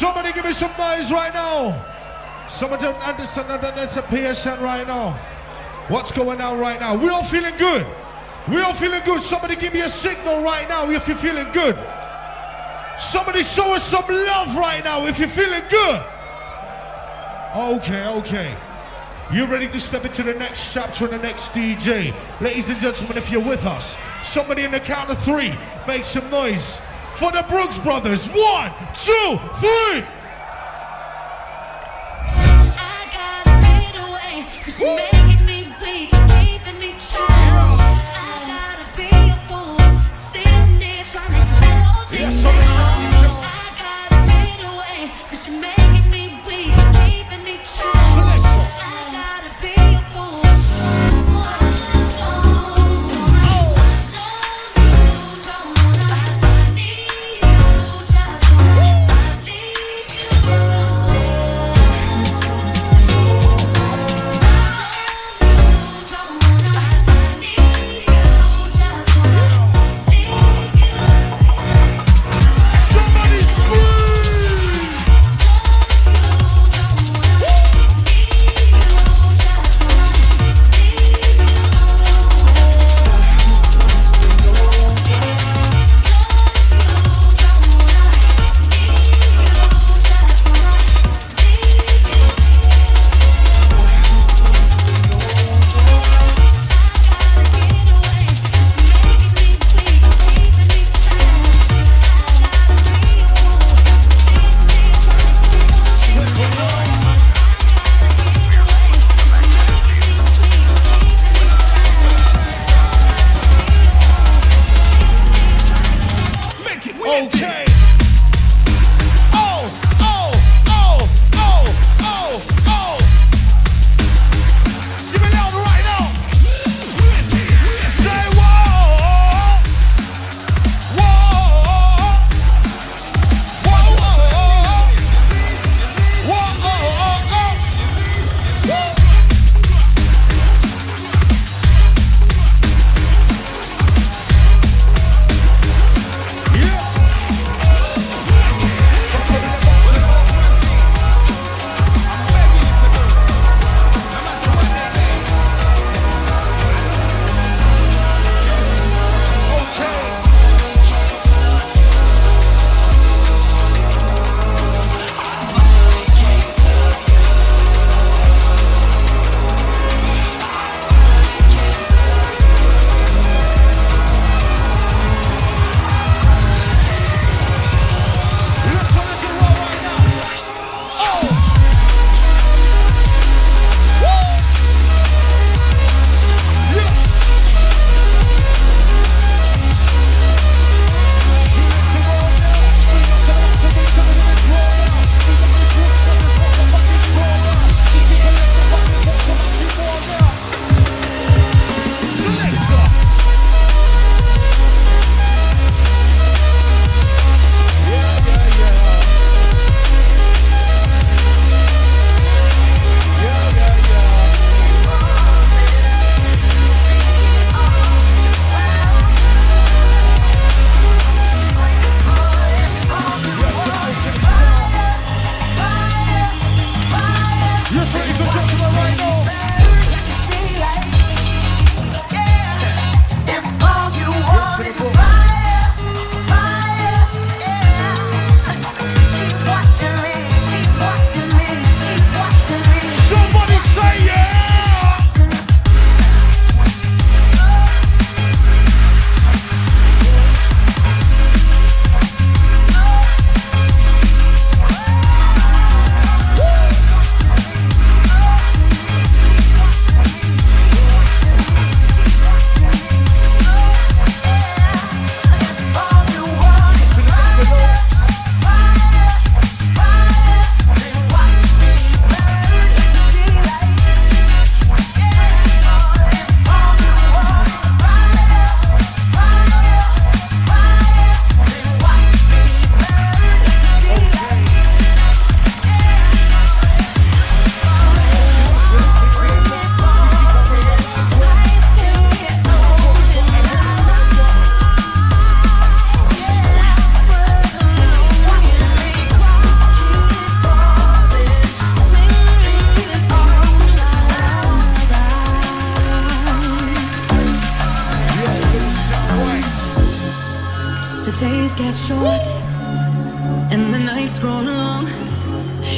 Somebody give me some noise right now. Somebody don't understand that that's a PSN right now. What's going on right now? We all feeling good. We all feeling good. Somebody give me a signal right now if you're feeling good. Somebody show us some love right now if you're feeling good. Okay, okay. You ready to step into the next chapter and the next DJ? Ladies and gentlemen, if you're with us, somebody in the count of three, make some noise for the Brookes Brothers. One, two, three. making me weak, keeping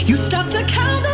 You stopped to count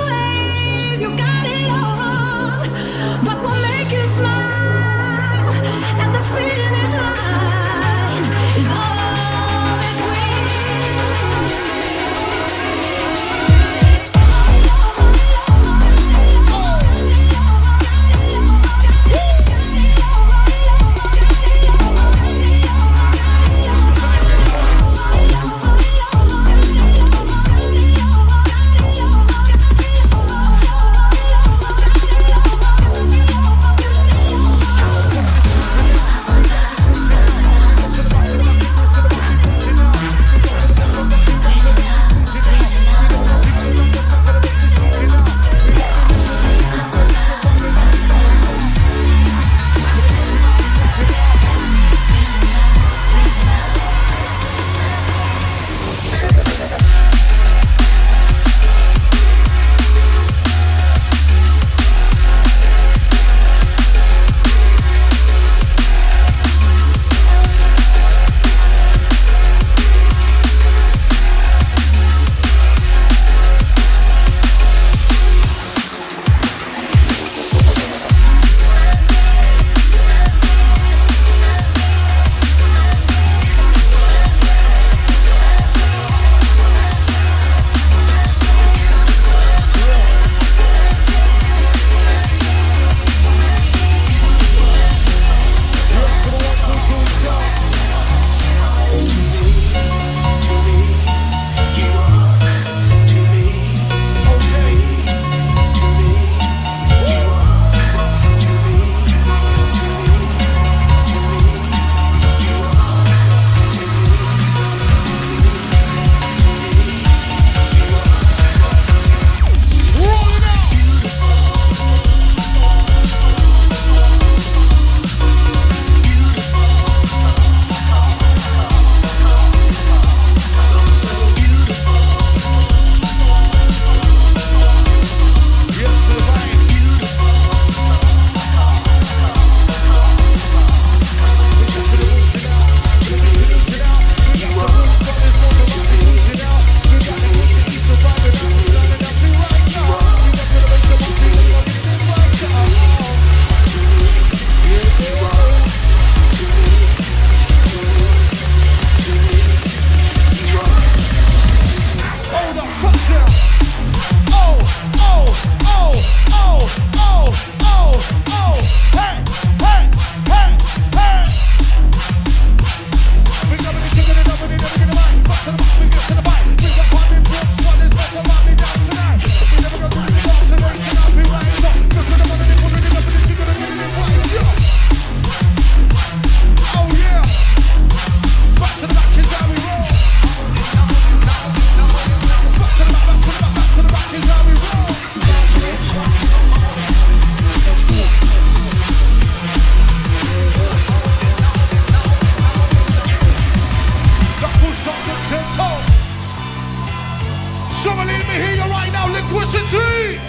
Somebody let me hear you right now. Liquicity.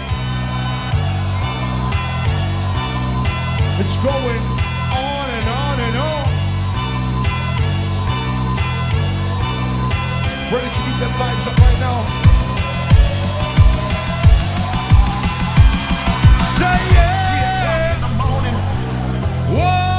It's going on and on and on. Ready to keep them vibes up right now. Say yeah. Whoa.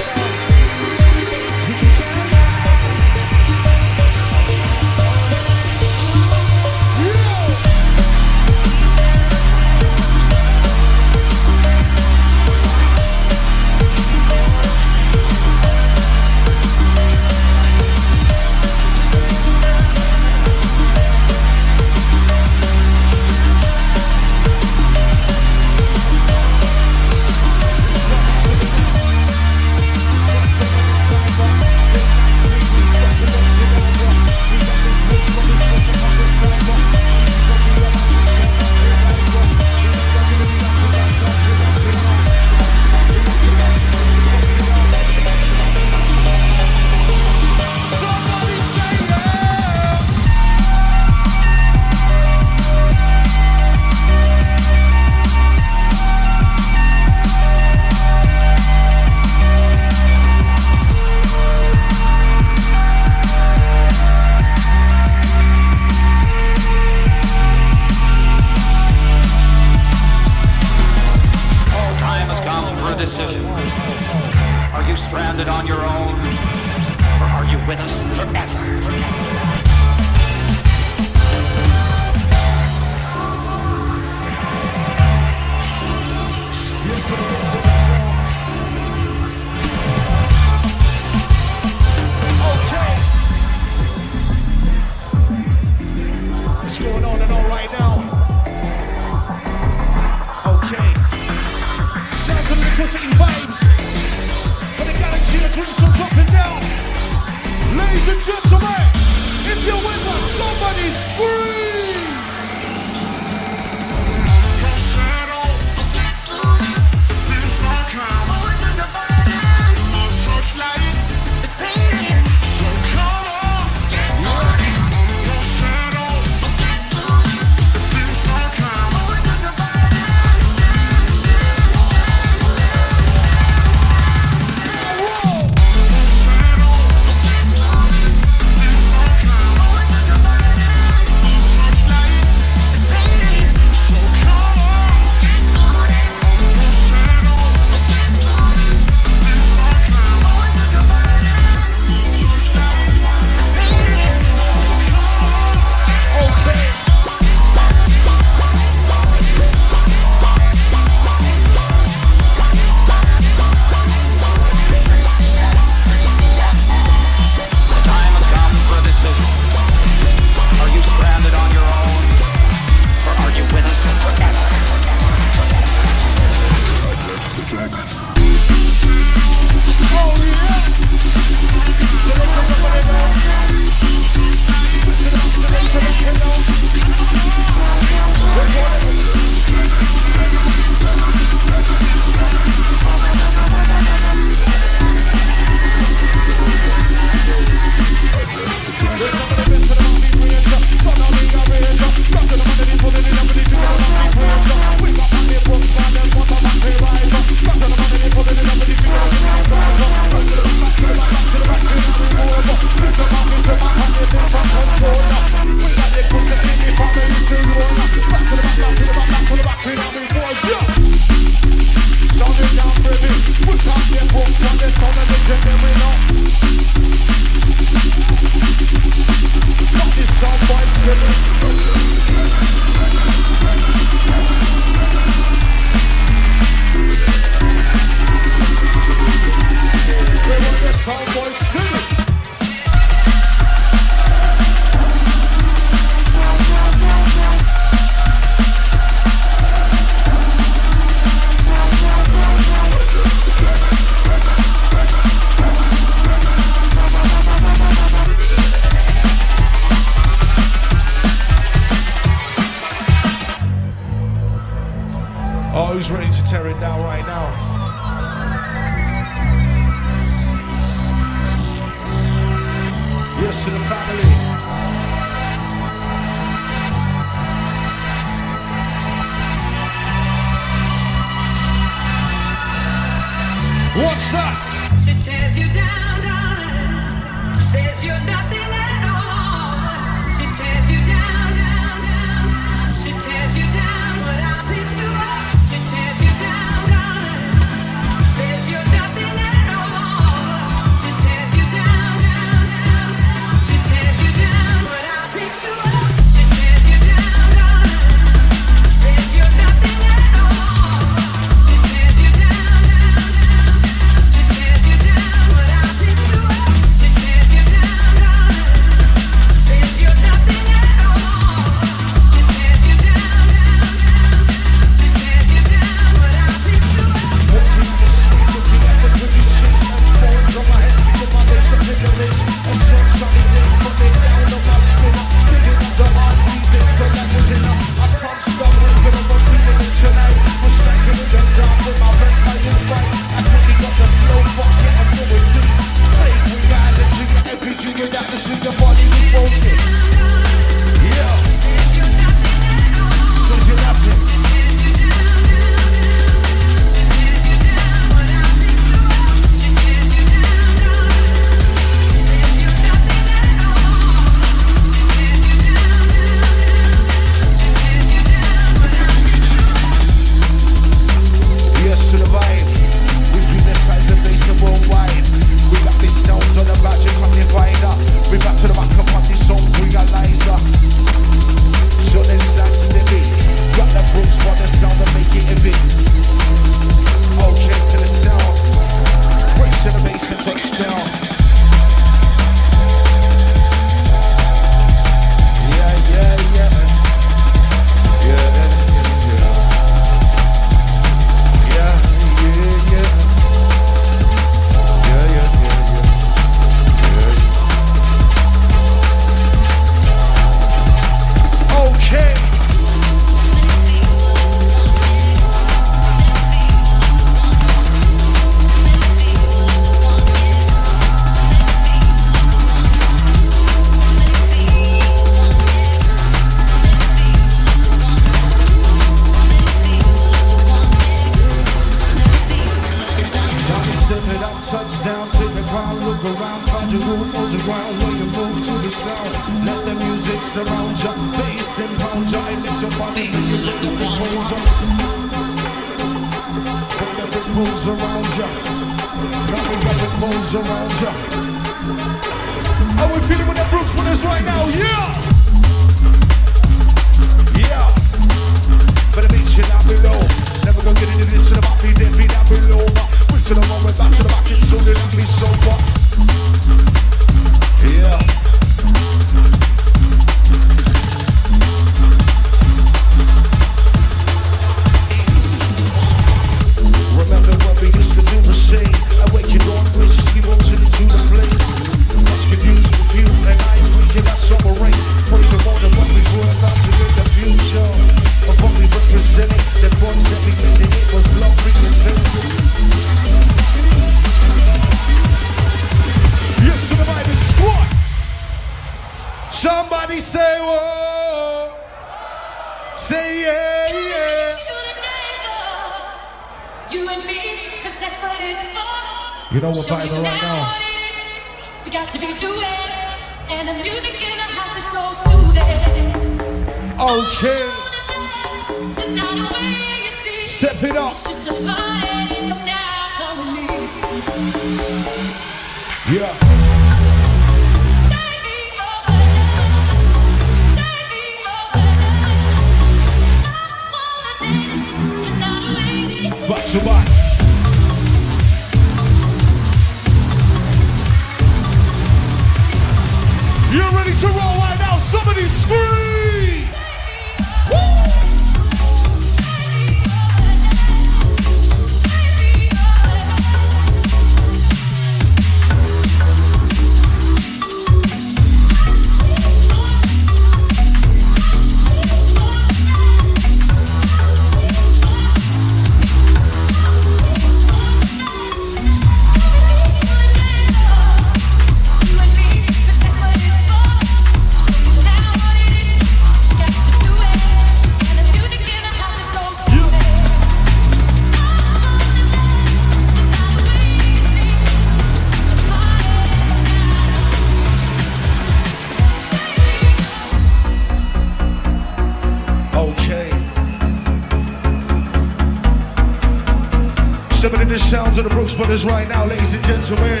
Brothers right now, ladies and gentlemen.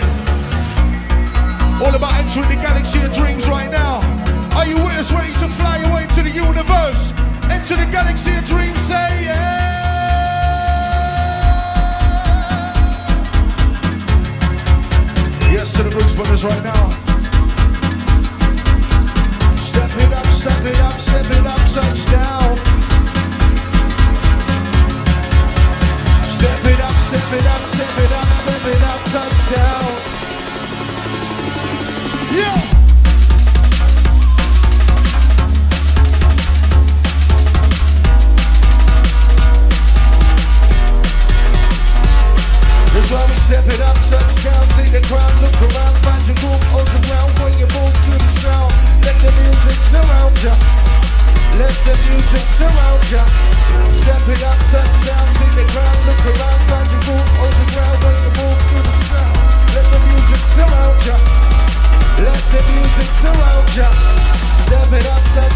All about entering the galaxy of dreams right now. Are you with us ready to fly away to the universe? Enter the galaxy of dreams, say yeah. Yes to the Brookes Brothers right now. Step it up, step it up, step it up, touchdown. Step it step it up, step it up, step it up, touchdown. Yeah. That's why step it up, touchdown, take the crowd, look around, find your groove, hold your ground, when you move to the sound. Let the music surround ya. Let the music surround ya. Step it up, touchdown, take the crowd, look around, find your groove, hold your ground, when you move to the sound. Let the music surround ya. Let the music surround ya. Step it up, touchdown,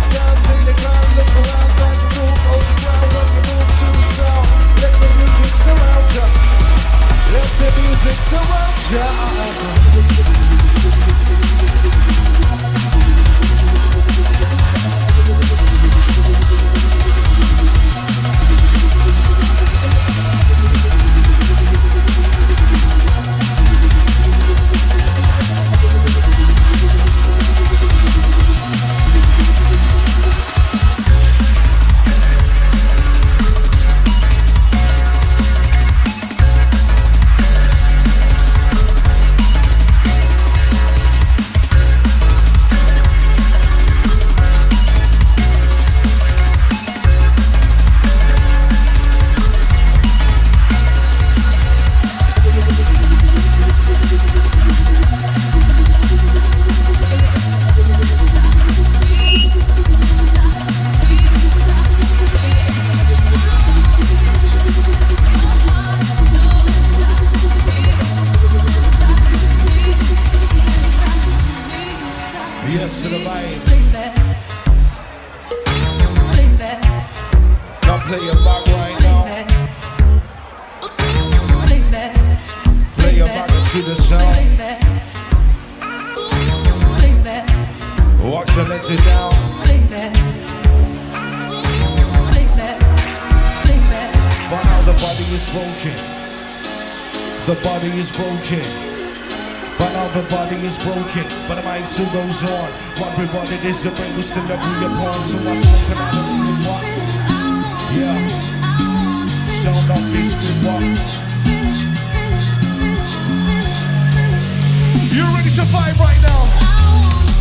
is the brain we still agree upon. So I smoke and I split what? Yeah. Sound of this split what? You ready to fight right now?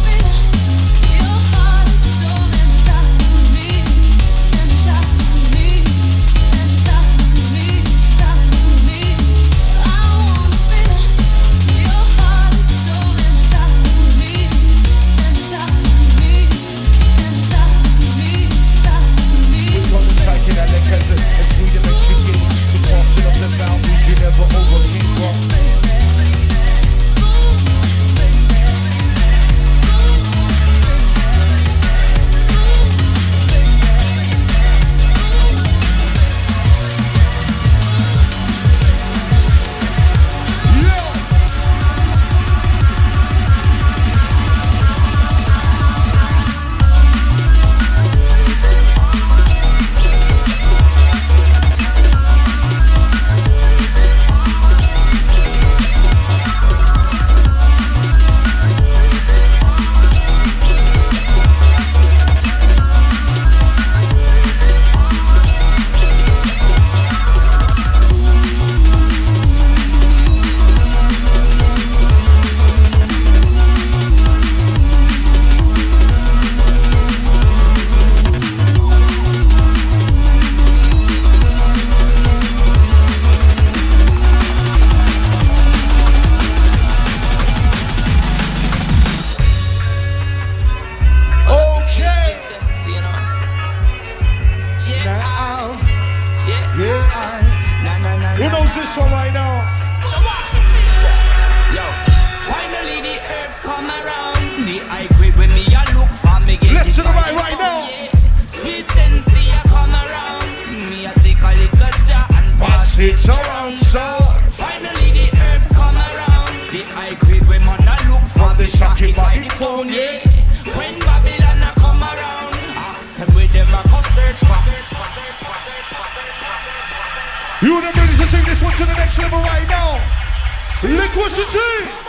Right now. Liquicity.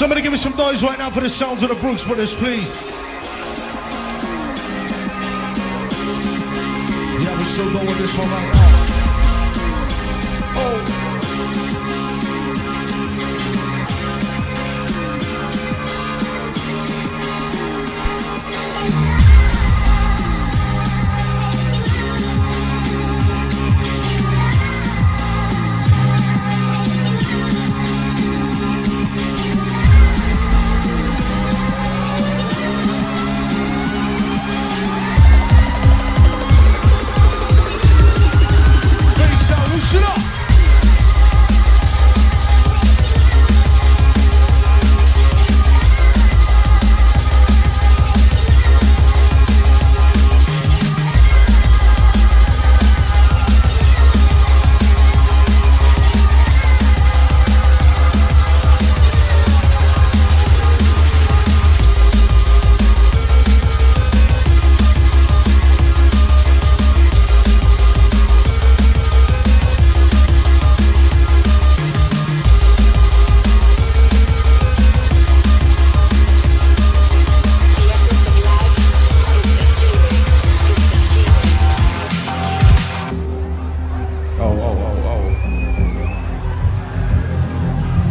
Somebody give me some noise right now for the sounds of the Brookes Brothers, please. Yeah, we're still going this one right now. Oh.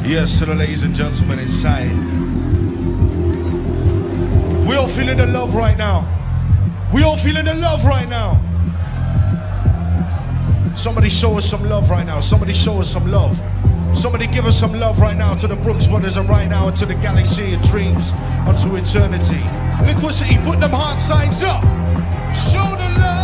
Yes, the ladies and gentlemen inside. We all feeling the love right now. We all feeling the love right now. Somebody show us some love right now. Somebody show us some love. Somebody give us some love right now to the Brookes Brothers and right now to the galaxy of dreams unto eternity. Liquicity, put them heart signs up. Show the love.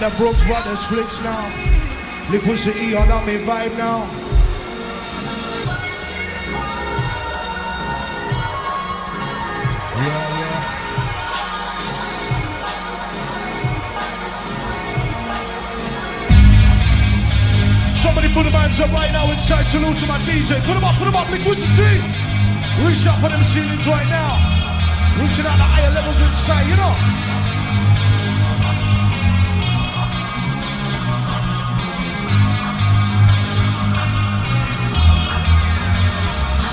Got the Brookes Brothers flicks now. Liquid E on that me vibe now. Yeah, yeah. Somebody put them hands up right now inside. Salute to my DJ. Put them up, put them up, Liquicity. Reach up for them ceilings right now. Reaching out the higher levels inside, you know.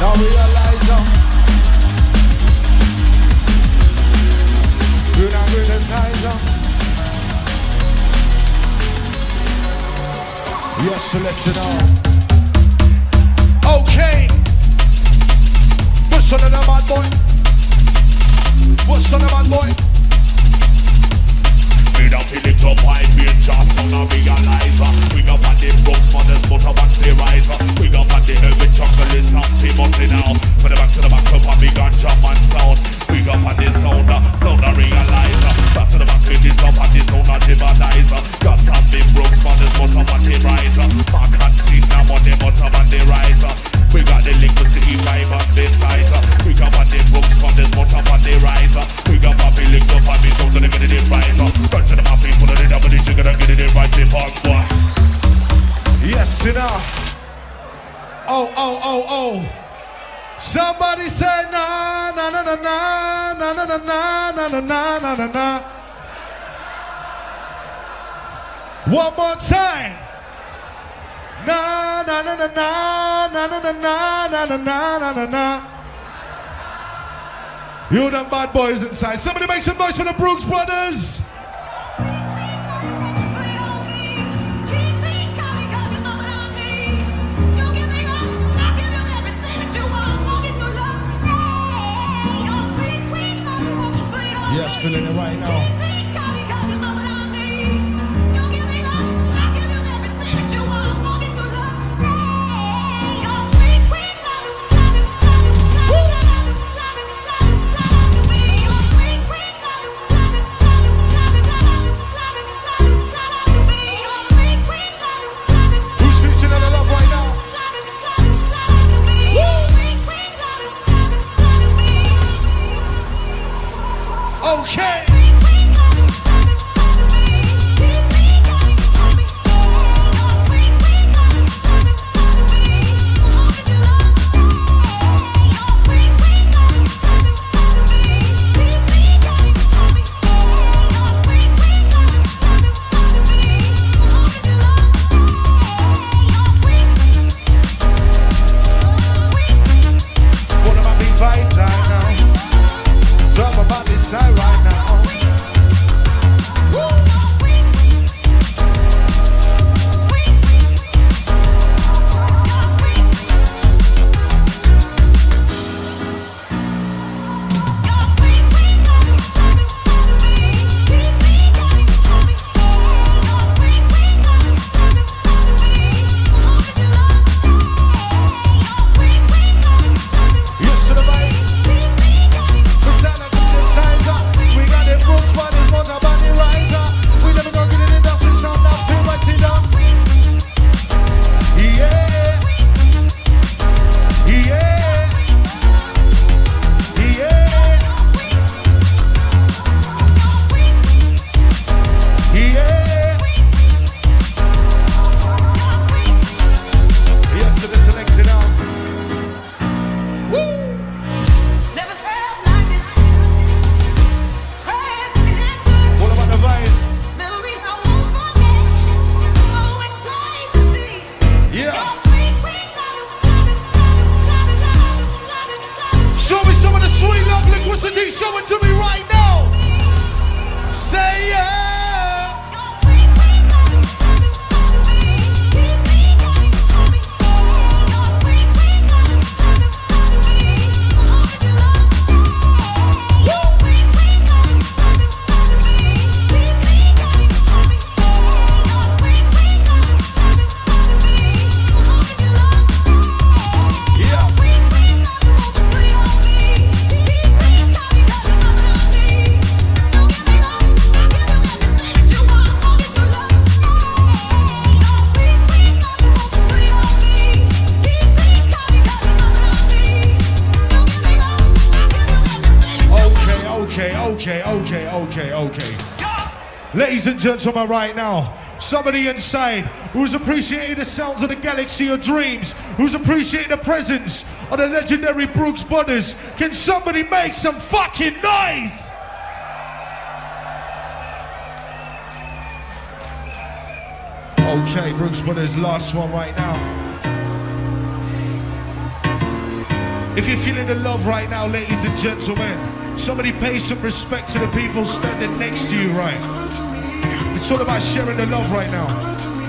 Now realize um, You not criticize them Yes, selection on. Okay. What's on the bad boy? What's on the bad boy? a village of white beard shots on a realizer. We got what the books for this motor riser. We got what heavy chocolate is something but they now. For the back to the back of a big and chop sound. We got what uh, the sound, a realizer. Back to the back with this up and this sound a divanizer. Got some big books for this motor riser. Back seat now on the motor riser. We got the Liquicity vibe on this riser. We got on the Brookes Brothers, motor back the riser. We got on the liquid up on the sound, and get it riser. Touch to the people of the double, the sugar, and get it right, the park, boy. Yes, you know. Oh, oh, oh, oh. Somebody say na na na na na na na na na na na na na na. One more time. Na na na na na na na na na na na na na na. You them bad boys inside. Somebody make some noise for the Brookes Brothers. Yes, feeling it right now. Ladies and gentlemen, right now, somebody inside who's appreciated the sounds of the galaxy of dreams, who's appreciated the presence of the legendary Brookes Brothers, can somebody make some fucking noise? Okay, Brookes Brothers, last one right now. If you're feeling the love right now, ladies and gentlemen, somebody pay some respect to the people standing next to you right it's all about sharing the love right now.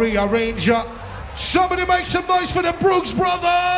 rearranger. Somebody make some noise for the Brookes brothers!